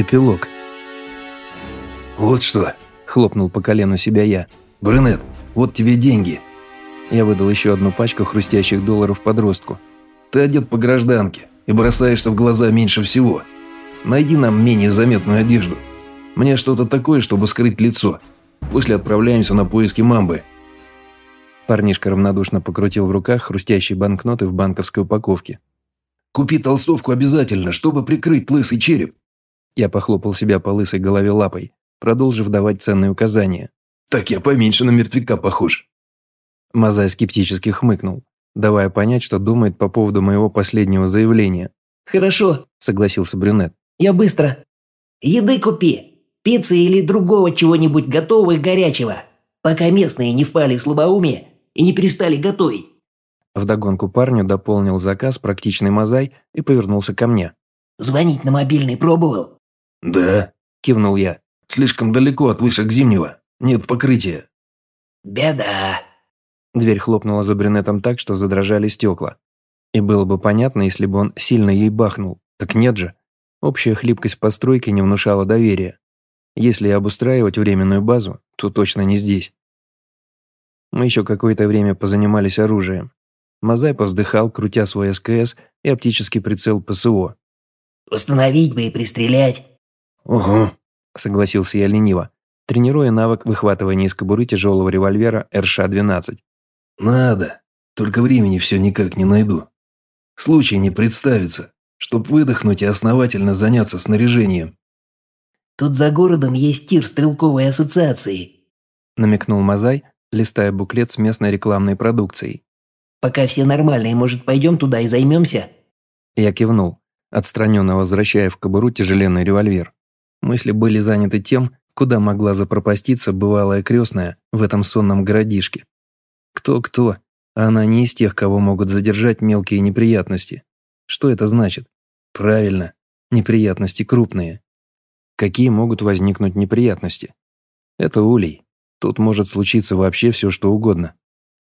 Эпилог. «Вот что!» – хлопнул по колену себя я. «Брюнет, вот тебе деньги!» Я выдал еще одну пачку хрустящих долларов подростку. «Ты одет по гражданке и бросаешься в глаза меньше всего. Найди нам менее заметную одежду. Мне что-то такое, чтобы скрыть лицо. После отправляемся на поиски мамбы». Парнишка равнодушно покрутил в руках хрустящие банкноты в банковской упаковке. «Купи толстовку обязательно, чтобы прикрыть лысый череп». Я похлопал себя по лысой голове лапой, продолжив давать ценные указания. «Так я поменьше на мертвяка похож». Мазай скептически хмыкнул, давая понять, что думает по поводу моего последнего заявления. «Хорошо», – согласился брюнет. «Я быстро. Еды купи. Пиццы или другого чего-нибудь готового и горячего, пока местные не впали в слабоумие и не перестали готовить». Вдогонку парню дополнил заказ практичный Мазай и повернулся ко мне. «Звонить на мобильный пробовал?» «Да», – кивнул я. «Слишком далеко от вышек Зимнего. Нет покрытия». «Беда». Дверь хлопнула за брюнетом так, что задрожали стекла. И было бы понятно, если бы он сильно ей бахнул. Так нет же. Общая хлипкость постройки не внушала доверия. Если обустраивать временную базу, то точно не здесь. Мы еще какое-то время позанимались оружием. Мазай повздыхал, крутя свой СКС и оптический прицел ПСО. «Установить бы и пристрелять». «Угу», – согласился я лениво, тренируя навык выхватывания из кобуры тяжелого револьвера РШ-12. «Надо. Только времени все никак не найду. Случай не представится, чтоб выдохнуть и основательно заняться снаряжением». «Тут за городом есть тир стрелковой ассоциации», – намекнул Мазай, листая буклет с местной рекламной продукцией. «Пока все нормальные, может, пойдем туда и займемся?» Я кивнул, отстраненно возвращая в кобуру тяжеленный револьвер. Мысли были заняты тем, куда могла запропаститься бывалая крестная в этом сонном городишке. Кто-кто, она не из тех, кого могут задержать мелкие неприятности. Что это значит? Правильно, неприятности крупные. Какие могут возникнуть неприятности? Это улей. Тут может случиться вообще все, что угодно.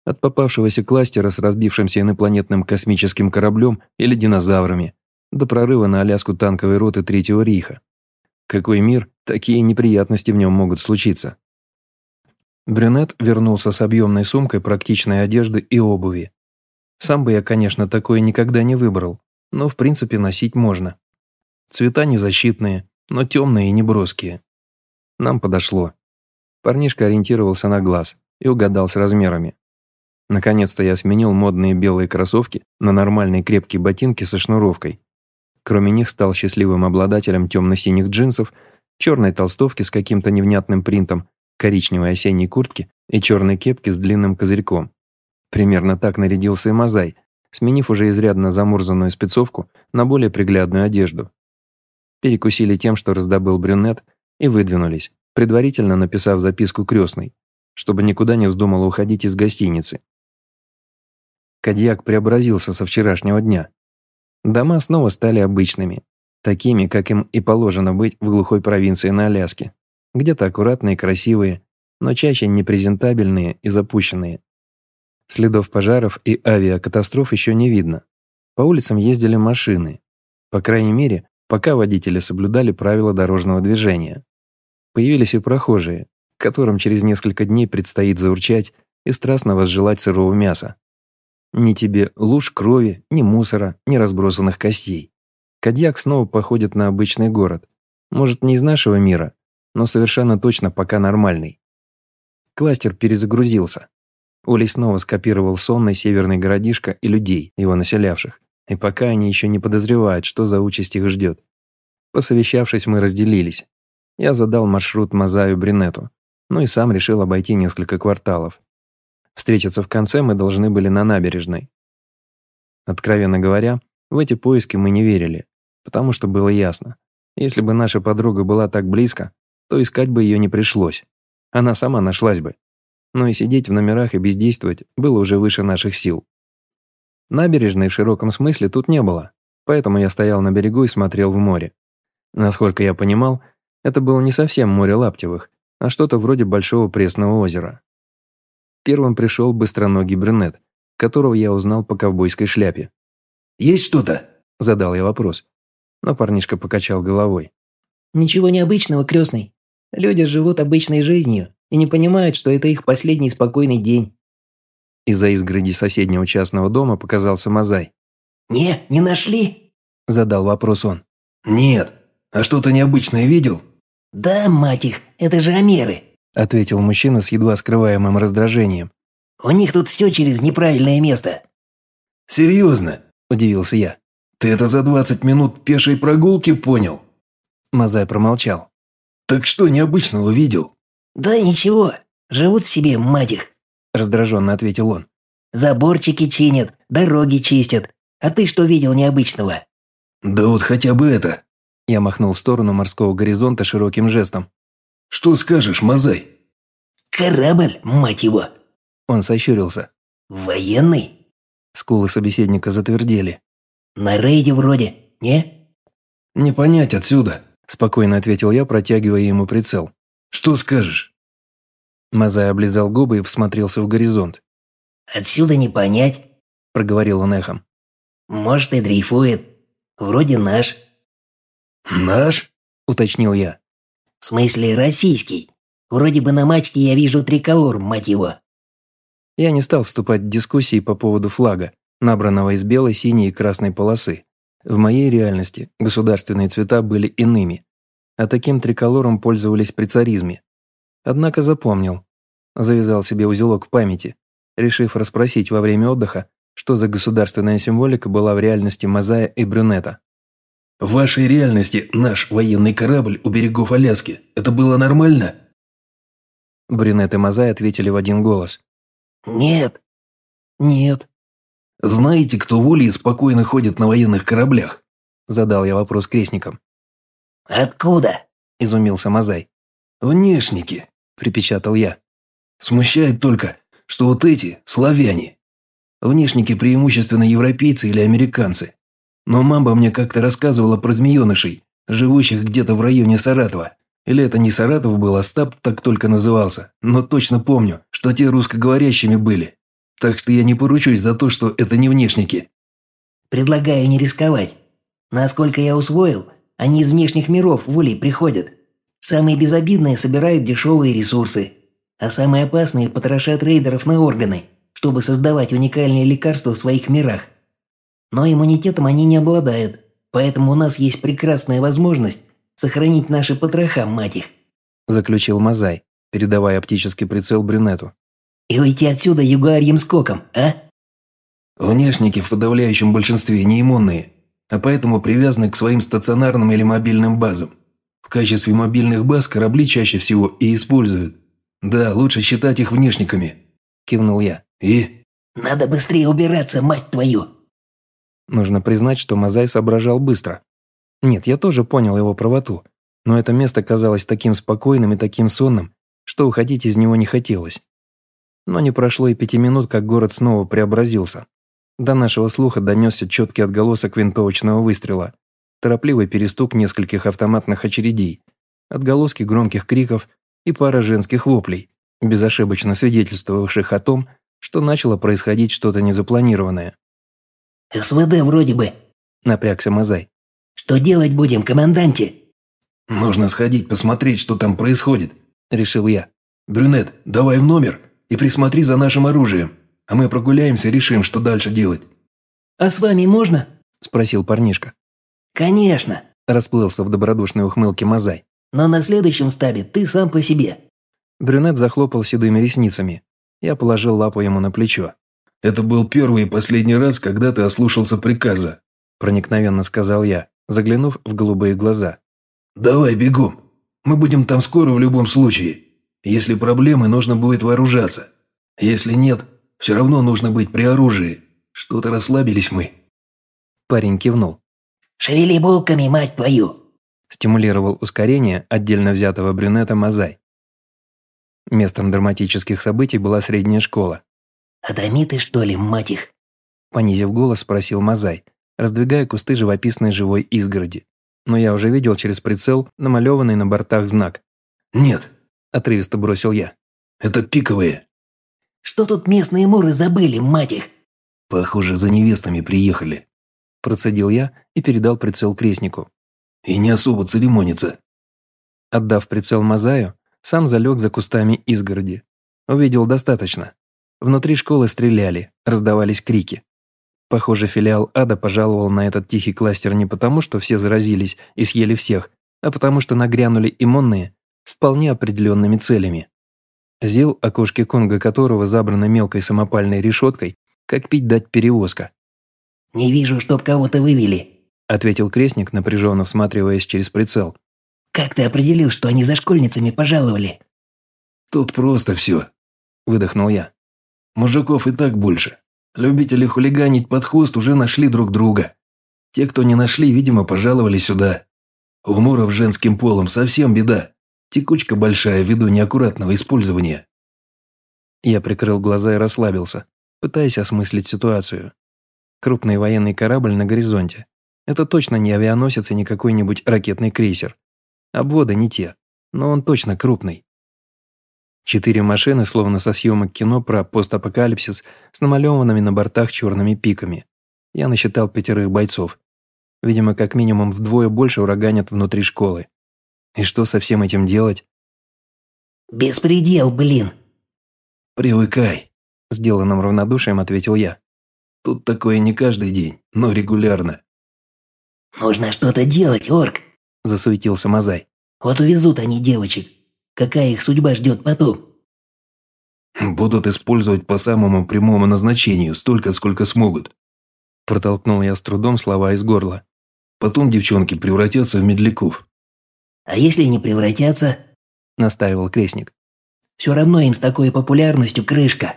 От попавшегося кластера с разбившимся инопланетным космическим кораблем или динозаврами, до прорыва на Аляску танковой роты Третьего Рейха. Какой мир, такие неприятности в нем могут случиться. Брюнет вернулся с объемной сумкой практичной одежды и обуви. Сам бы я, конечно, такое никогда не выбрал, но в принципе носить можно. Цвета незащитные, но темные и неброские. Нам подошло. Парнишка ориентировался на глаз и угадал с размерами. Наконец-то я сменил модные белые кроссовки на нормальные крепкие ботинки со шнуровкой Кроме них стал счастливым обладателем темно-синих джинсов, черной толстовки с каким-то невнятным принтом, коричневой осенней куртки и черной кепки с длинным козырьком. Примерно так нарядился и Мазай, сменив уже изрядно замурзанную спецовку на более приглядную одежду. Перекусили тем, что раздобыл брюнет, и выдвинулись, предварительно написав записку крестной, чтобы никуда не вздумала уходить из гостиницы. Кадьяк преобразился со вчерашнего дня. Дома снова стали обычными, такими, как им и положено быть в глухой провинции на Аляске. Где-то аккуратные, красивые, но чаще непрезентабельные и запущенные. Следов пожаров и авиакатастроф еще не видно. По улицам ездили машины. По крайней мере, пока водители соблюдали правила дорожного движения. Появились и прохожие, которым через несколько дней предстоит заурчать и страстно возжелать сырого мяса. Ни тебе луж крови, ни мусора, ни разбросанных костей. Кадьяк снова походит на обычный город. Может, не из нашего мира, но совершенно точно пока нормальный. Кластер перезагрузился. Улей снова скопировал сонный северный городишко и людей, его населявших. И пока они еще не подозревают, что за участь их ждет. Посовещавшись, мы разделились. Я задал маршрут Мазаю Бринету, ну и сам решил обойти несколько кварталов. Встретиться в конце мы должны были на набережной. Откровенно говоря, в эти поиски мы не верили, потому что было ясно. Если бы наша подруга была так близко, то искать бы ее не пришлось. Она сама нашлась бы. Но и сидеть в номерах и бездействовать было уже выше наших сил. Набережной в широком смысле тут не было, поэтому я стоял на берегу и смотрел в море. Насколько я понимал, это было не совсем море Лаптевых, а что-то вроде большого пресного озера. Первым пришел быстроногий брюнет, которого я узнал по ковбойской шляпе. «Есть что-то?» – задал я вопрос. Но парнишка покачал головой. Ничего необычного, крестный. Люди живут обычной жизнью и не понимают, что это их последний спокойный день. Из-за изгороди соседнего частного дома показался Мазай. «Не, не нашли?» – задал вопрос он. «Нет. А что-то необычное видел?» «Да, мать их, это же Амеры», – ответил мужчина с едва скрываемым раздражением. «У них тут все через неправильное место». «Серьезно?» – удивился я. «Ты это за 20 минут пешей прогулки понял?» Мазай промолчал. «Так что необычного видел?» «Да ничего, живут себе, мать их», – раздраженно ответил он. «Заборчики чинят, дороги чистят. А ты что видел необычного?» «Да вот хотя бы это». Я махнул в сторону морского горизонта широким жестом. «Что скажешь, Мазай?» «Корабль, мать его!» Он сощурился. «Военный?» Скулы собеседника затвердели. «На рейде вроде, не?» «Не понять отсюда», – спокойно ответил я, протягивая ему прицел. «Что скажешь?» Мазай облизал губы и всмотрелся в горизонт. «Отсюда не понять», – проговорил он эхом. «Может, и дрейфует. Вроде наш». «Наш?» – уточнил я. «В смысле российский. Вроде бы на мачте я вижу триколор, мать его». Я не стал вступать в дискуссии по поводу флага, набранного из белой, синей и красной полосы. В моей реальности государственные цвета были иными, а таким триколором пользовались при царизме. Однако запомнил. Завязал себе узелок в памяти, решив расспросить во время отдыха, что за государственная символика была в реальности Мазая и Брюнета. В вашей реальности наш военный корабль у берегов Аляски. Это было нормально? Брюнет и Мазай ответили в один голос. «Нет». «Нет». «Знаете, кто в Улье спокойно ходит на военных кораблях?» Задал я вопрос крестникам. «Откуда?» – изумился Мазай. «Внешники», – припечатал я. «Смущает только, что вот эти – славяне. Внешники преимущественно европейцы или американцы. Но мама мне как-то рассказывала про змеенышей, живущих где-то в районе Саратова. Или это не Саратов был, а Стаб так только назывался. Но точно помню, что те русскоговорящими были. Так что я не поручусь за то, что это не внешники. Предлагаю не рисковать. Насколько я усвоил, они из внешних миров в Улей приходят. Самые безобидные собирают дешевые ресурсы, а самые опасные потрошат рейдеров на органы, чтобы создавать уникальные лекарства в своих мирах. Но иммунитетом они не обладают, поэтому у нас есть прекрасная возможность сохранить наши потроха, мать их», заключил Мазай, передавая оптический прицел брюнету. «И уйти отсюда югуарьим скоком, а?» «Внешники в подавляющем большинстве не иммунные, а поэтому привязаны к своим стационарным или мобильным базам. В качестве мобильных баз корабли чаще всего и используют. Да, лучше считать их внешниками», – кивнул я. «И?» «Надо быстрее убираться, мать твою!» Нужно признать, что Мазай соображал быстро. Нет, я тоже понял его правоту, но это место казалось таким спокойным и таким сонным, что уходить из него не хотелось. Но не прошло и пяти минут, как город снова преобразился. До нашего слуха донесся четкий отголосок винтовочного выстрела, торопливый перестук нескольких автоматных очередей, отголоски громких криков и пара женских воплей, безошибочно свидетельствовавших о том, что начало происходить что-то незапланированное. «СВД вроде бы», – напрягся Мазай. «Что делать будем, команданте?» «Нужно сходить посмотреть, что там происходит», – решил я. «Брюнет, давай в номер и присмотри за нашим оружием, а мы прогуляемся и решим, что дальше делать». «А с вами можно?» – спросил парнишка. «Конечно», – расплылся в добродушной ухмылке Мазай. «Но на следующем стабе ты сам по себе». Брюнет захлопал седыми ресницами. Я положил лапу ему на плечо. «Это был первый и последний раз, когда ты ослушался приказа», – проникновенно сказал я, заглянув в голубые глаза. «Давай бегом. Мы будем там скоро в любом случае. Если проблемы, нужно будет вооружаться. Если нет, все равно нужно быть при оружии. Что-то расслабились мы». Парень кивнул. «Шевели булками, мать твою!» Стимулировал ускорение отдельно взятого брюнета Мазай. Местом драматических событий была средняя школа. «Адамиты, что ли, мать их?» Понизив голос, спросил Мазай, раздвигая кусты живописной живой изгороди. Но я уже видел через прицел намалеванный на бортах знак. «Нет», – отрывисто бросил я. «Это пиковые». «Что тут местные муры забыли, мать их?» «Похоже, за невестами приехали», – процедил я и передал прицел крестнику. «И не особо церемонится. Отдав прицел Мазаю, сам залег за кустами изгороди. Увидел достаточно. Внутри школы стреляли, раздавались крики. Похоже, филиал ада пожаловал на этот тихий кластер не потому, что все заразились и съели всех, а потому что нагрянули иммунные с вполне определенными целями. Зил, окошки Конга которого забраны мелкой самопальной решеткой, как пить дать перевозка. «Не вижу, чтоб кого-то вывели», – ответил крестник, напряженно всматриваясь через прицел. «Как ты определил, что они за школьницами пожаловали?» «Тут просто все», – выдохнул я. «Мужиков и так больше. Любители хулиганить под хвост уже нашли друг друга. Те, кто не нашли, видимо, пожаловали сюда. У муров женским полом совсем беда. Текучка большая ввиду неаккуратного использования». Я прикрыл глаза и расслабился, пытаясь осмыслить ситуацию. Крупный военный корабль на горизонте. Это точно не авианосец и не какой-нибудь ракетный крейсер. Обводы не те, но он точно крупный. Четыре машины, словно со съемок кино про постапокалипсис, с намалеванными на бортах черными пиками. Я насчитал пятерых бойцов. Видимо, как минимум вдвое больше ураганят внутри школы. И что со всем этим делать? «Беспредел, блин!» «Привыкай», – сделанным равнодушием ответил я. «Тут такое не каждый день, но регулярно». «Нужно что-то делать, орк», – засуетился Мазай. «Вот увезут они девочек. Какая их судьба ждет потом?» «Будут использовать по самому прямому назначению, столько, сколько смогут». Протолкнул я с трудом слова из горла. «Потом девчонки превратятся в медляков». «А если не превратятся?» – настаивал крестник. «Все равно им с такой популярностью крышка.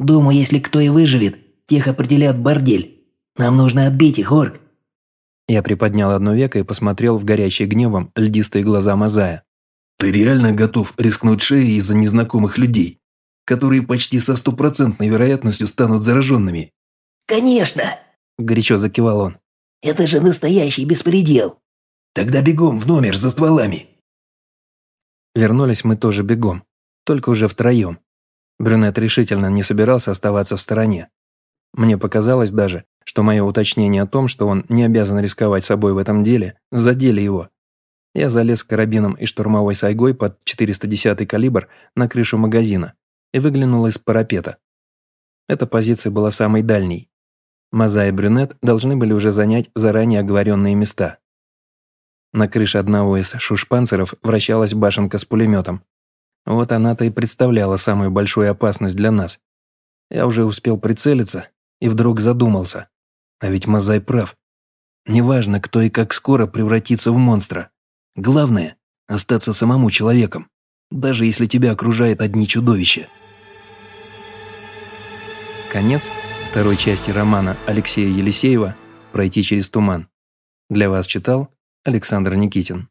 Думаю, если кто и выживет, тех определят бордель. Нам нужно отбить их, орк». Я приподнял одно веко и посмотрел в горящие гневом льдистые глаза Мазая. Ты реально готов рискнуть шеей из-за незнакомых людей, которые почти со стопроцентной вероятностью станут зараженными?» «Конечно!» – горячо закивал он. «Это же настоящий беспредел!» «Тогда бегом в номер за стволами!» Вернулись мы тоже бегом, только уже втроем. Брюнет решительно не собирался оставаться в стороне. Мне показалось даже, что мое уточнение о том, что он не обязан рисковать собой в этом деле, задели его. Я залез карабином и штурмовой сайгой под 410 калибр на крышу магазина и выглянул из парапета. Эта позиция была самой дальней. Маза и Брюнет должны были уже занять заранее оговоренные места. На крыше одного из шушпанцеров вращалась башенка с пулеметом. Вот она-то и представляла самую большую опасность для нас. Я уже успел прицелиться и вдруг задумался. А ведь Мазай прав. Неважно, кто и как скоро превратится в монстра. Главное – остаться самому человеком, даже если тебя окружает одни чудовища. Конец второй части романа Алексея Елисеева «Пройти через туман». Для вас читал Александр Никитин.